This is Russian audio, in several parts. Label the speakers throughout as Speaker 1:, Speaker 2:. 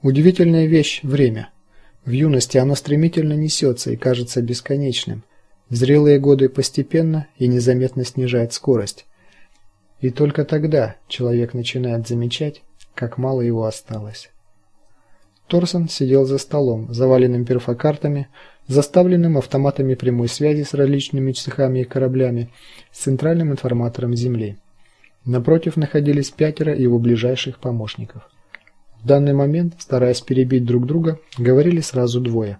Speaker 1: Удивительная вещь время. В юности оно стремительно несется и кажется бесконечным. В зрелые годы постепенно и незаметно снижает скорость. И только тогда человек начинает замечать, как мало его осталось. Торсон сидел за столом, заваленным перфокартами, заставленным автоматами прямой связи с различными цехами и кораблями, с центральным информатором Земли. Напротив находились пятеро его ближайших помощников. В данный момент, стараясь перебить друг друга, говорили сразу двое.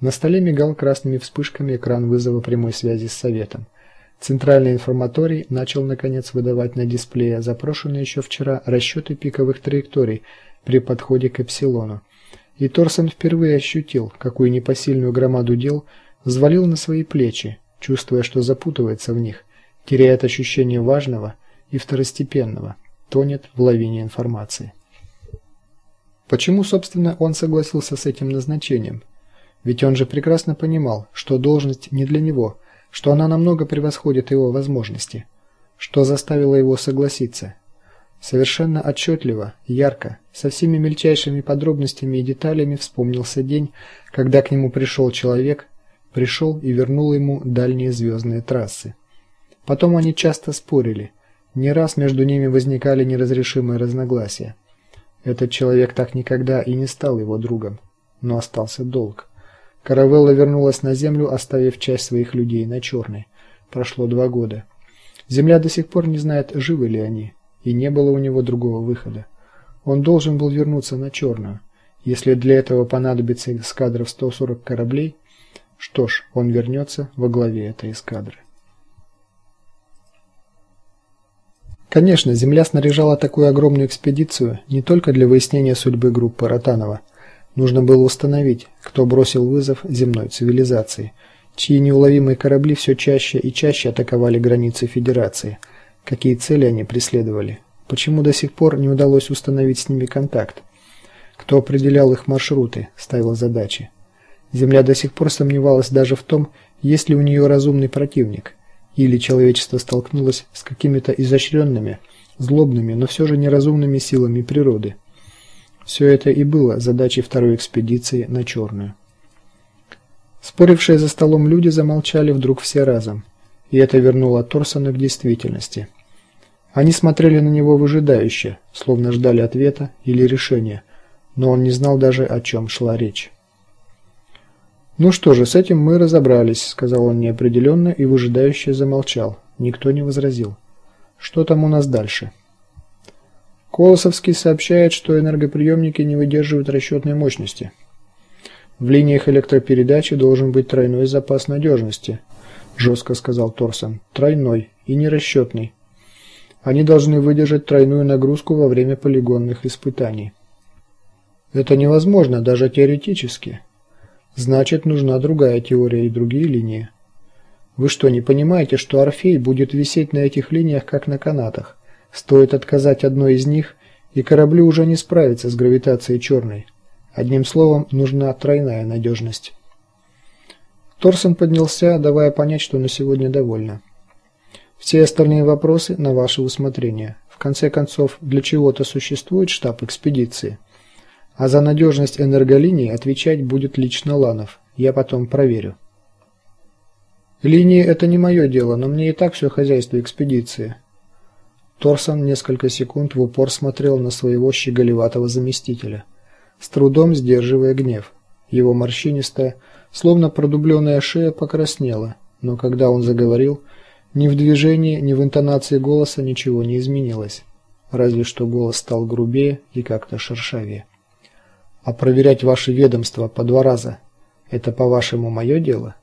Speaker 1: На столе мигал красными вспышками экран вызова прямой связи с советом. Центральный информаторий начал наконец выдавать на дисплее запрошенные еще вчера расчеты пиковых траекторий при подходе к эпсилону. И Торсон впервые ощутил, какую непосильную громаду дел взвалил на свои плечи, чувствуя, что запутывается в них, теряет ощущение важного и второстепенного, тонет в лавине информации. Почему, собственно, он согласился с этим назначением? Ведь он же прекрасно понимал, что должность не для него, что она намного превосходит его возможности. Что заставило его согласиться? Совершенно отчетливо, ярко, со всеми мельчайшими подробностями и деталями вспомнился день, когда к нему пришел человек, пришел и вернул ему дальние звездные трассы. Потом они часто спорили, не раз между ними возникали неразрешимые разногласия. Этот человек так никогда и не стал его другом, но остался долг. Каравелла вернулась на землю, оставив часть своих людей на Черной. Прошло два года. Земля до сих пор не знает, живы ли они, и не было у него другого выхода. Он должен был вернуться на Черную. Если для этого понадобится эскадра в 140 кораблей, что ж, он вернется во главе этой эскадры. Конечно, Земля снаряжала такую огромную экспедицию не только для выяснения судьбы группы Ротанова. Нужно было установить, кто бросил вызов земной цивилизации, чьи неуловимые корабли все чаще и чаще атаковали границы Федерации, какие цели они преследовали, почему до сих пор не удалось установить с ними контакт, кто определял их маршруты, ставил задачи. Земля до сих пор сомневалась даже в том, есть ли у нее разумный противник – или человечество столкнулось с какими-то изощренными, злобными, но все же неразумными силами природы. Все это и было задачей второй экспедиции на Черную. Спорившие за столом люди замолчали вдруг все разом, и это вернуло Торсона к действительности. Они смотрели на него выжидающе, словно ждали ответа или решения, но он не знал даже, о чем шла речь. Ну что же, с этим мы разобрались, сказал он неопределенно и выжидающе замолчал. Никто не возразил. Что там у нас дальше? Колосовский сообщает, что энергоприемники не выдерживают расчетной мощности. В линиях электропередачи должен быть тройной запас надежности, жестко сказал Торсон. Тройной и не расчетный. Они должны выдержать тройную нагрузку во время полигонных испытаний. Это невозможно даже теоретически. Значит, нужна другая теория и другие линии. Вы что, не понимаете, что Орфей будет висеть на этих линиях как на канатах? Стоит отказать одной из них, и кораблю уже не справиться с гравитацией черной. Одним словом, нужна тройная надежность. Торсон поднялся, давая понять, что на сегодня довольно. Все остальные вопросы на ваше усмотрение. В конце концов, для чего-то существует штаб экспедиции. А за надежность энерголинии отвечать будет лично Ланов. Я потом проверю. Линии это не мое дело, но мне и так все хозяйство экспедиции. Торсон несколько секунд в упор смотрел на своего щеголеватого заместителя, с трудом сдерживая гнев. Его морщинистая, словно продубленная шея покраснела, но когда он заговорил, ни в движении, ни в интонации голоса ничего не изменилось, разве что голос стал грубее и как-то шершавее. А проверять ваши ведомства по два раза это, по-вашему, мое дело?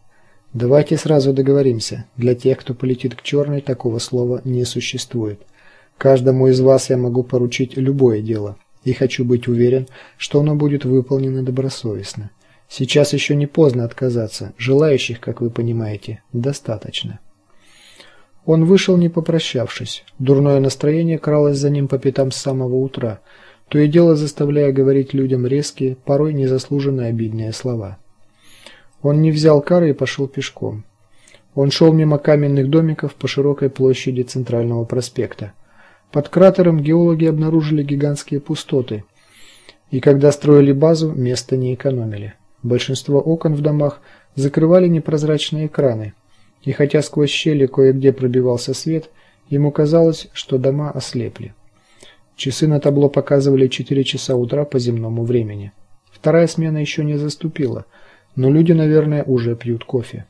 Speaker 1: Давайте сразу договоримся. Для тех, кто полетит к черной, такого слова не существует. Каждому из вас я могу поручить любое дело, и хочу быть уверен, что оно будет выполнено добросовестно. Сейчас еще не поздно отказаться. Желающих, как вы понимаете, достаточно. Он вышел, не попрощавшись. Дурное настроение кралось за ним по пятам с самого утра то и дело заставляя говорить людям резкие, порой незаслуженно обидные слова. Он не взял кары и пошел пешком. Он шел мимо каменных домиков по широкой площади центрального проспекта. Под кратером геологи обнаружили гигантские пустоты. И когда строили базу, места не экономили. Большинство окон в домах закрывали непрозрачные экраны. И хотя сквозь щели кое-где пробивался свет, ему казалось, что дома ослепли. Часы на табло показывали 4 часа утра по земному времени. Вторая смена еще не заступила, но люди, наверное, уже пьют кофе.